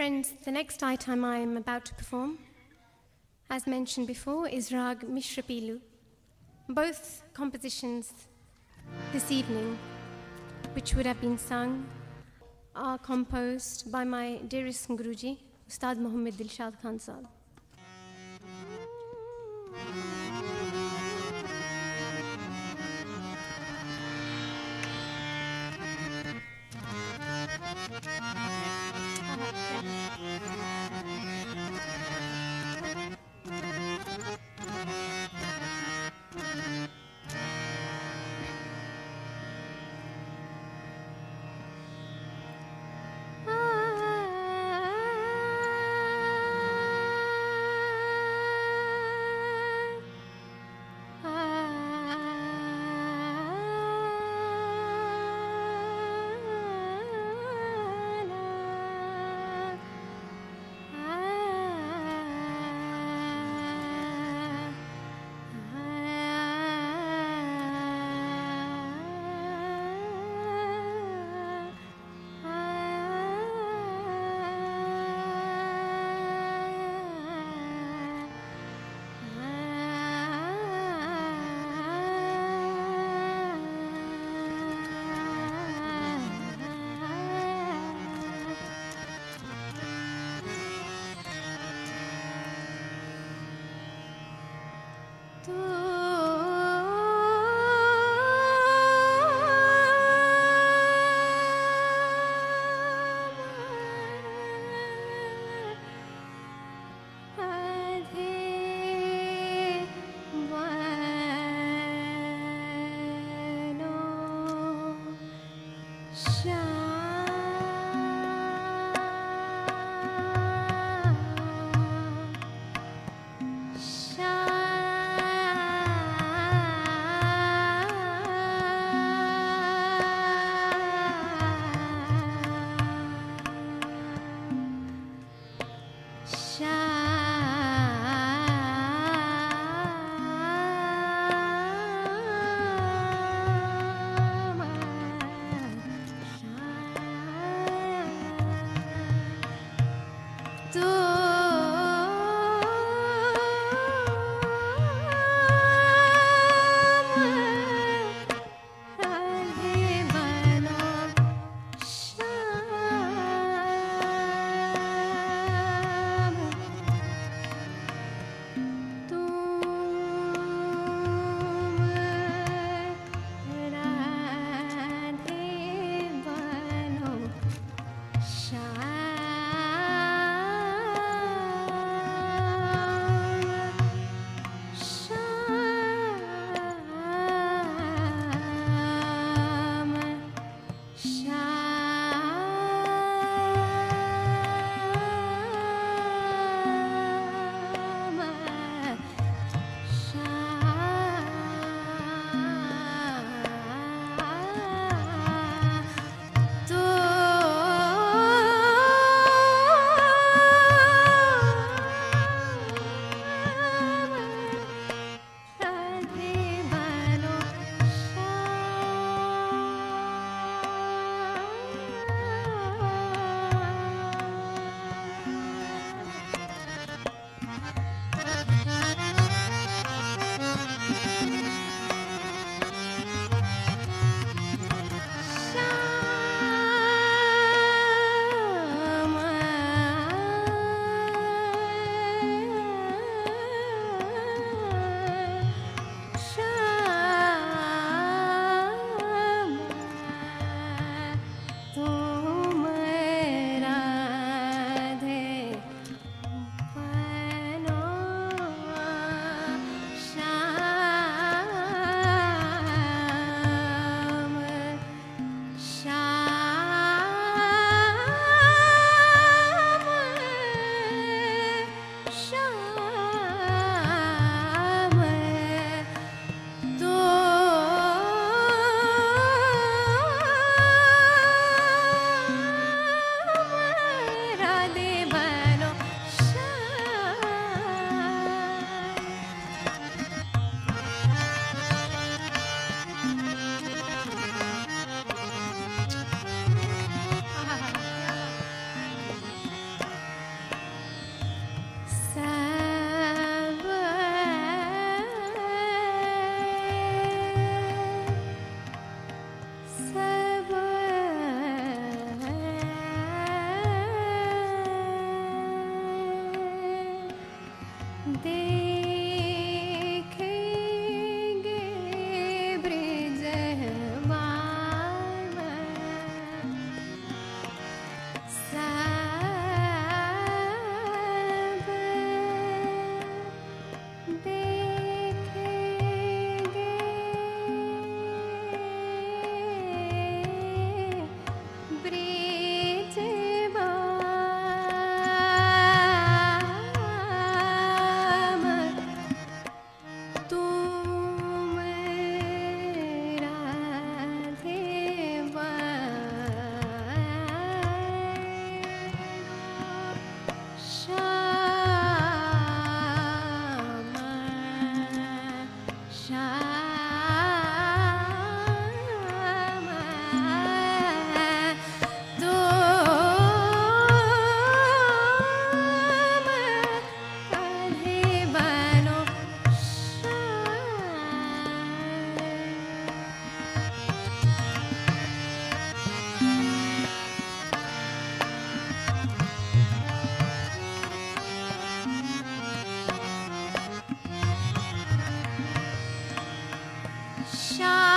Friends, the next item I am about to perform, as mentioned before, is Rag Mishrapilu. Both compositions this evening, which would have been sung, are composed by my dearest Guruji, Ustad Muhammad Dilshad Khan. Tout. shine. 下。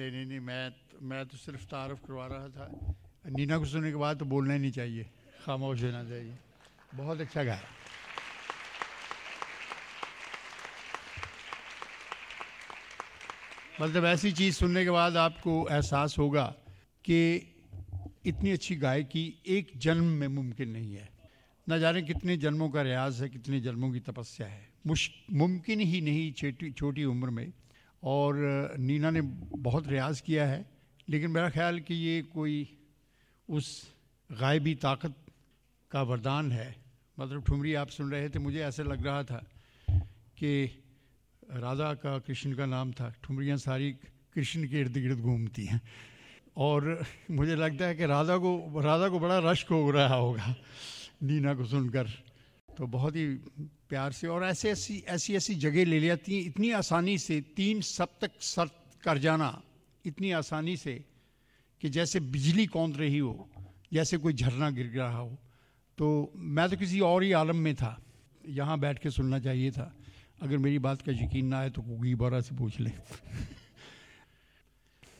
نہیں نہیں نہیں میں میں تو صرف تعارف کروا رہا تھا۔ نینا کو سننے کے بعد تو بولنا ہی نہیں چاہیے۔ خاموش ہونا چاہیے۔ بہت اچھا گایا۔ مطلب ایسی چیز سننے کے بعد آپ کو احساس ہوگا کہ اتنی اچھی گائکی ایک جنم میں ممکن نہیں ہے۔ نہ جانے کتنے جنموں کا ریاض ہے، کتنے جنموں کی تپسیا ہے۔ مش، ممکن ہی نہیں، چھوٹی چھوٹی عمر میں اور نینا نے بہت ریاض کیا ہے، لیکن میرا خیال کہ یہ کوئی اس غائبی طاقت کا وردان ہے۔ مطلب ٹھمری آپ سن رہے تھے، مجھے ایسے لگ رہا تھا کہ رادھا کا کرشن کا نام تھا۔ ٹھمریاں ساری کرشن کے ارد گرد گھومتی ہیں۔ اور مجھے لگتا ہے کہ رادھا کو رادھا کو بڑا رشک ہو رہا ہوگا نینا کو سن کر۔ تو بہت ہی پیار سے اور ایسے ایسی ایسی ایسی جگہ لے لیتی ہیں اتنی آسانی سے، تین سب تک سر کر جانا اتنی آسانی سے کہ جیسے بجلی کوند رہی ہو، جیسے کوئی جھرنا گر رہا ہو۔ تو میں تو کسی اور ہی عالم میں تھا، یہاں بیٹھ کے سننا چاہیے تھا۔ اگر میری بات کا یقین نہ آئے تو کوئی بارہ سے پوچھ لیں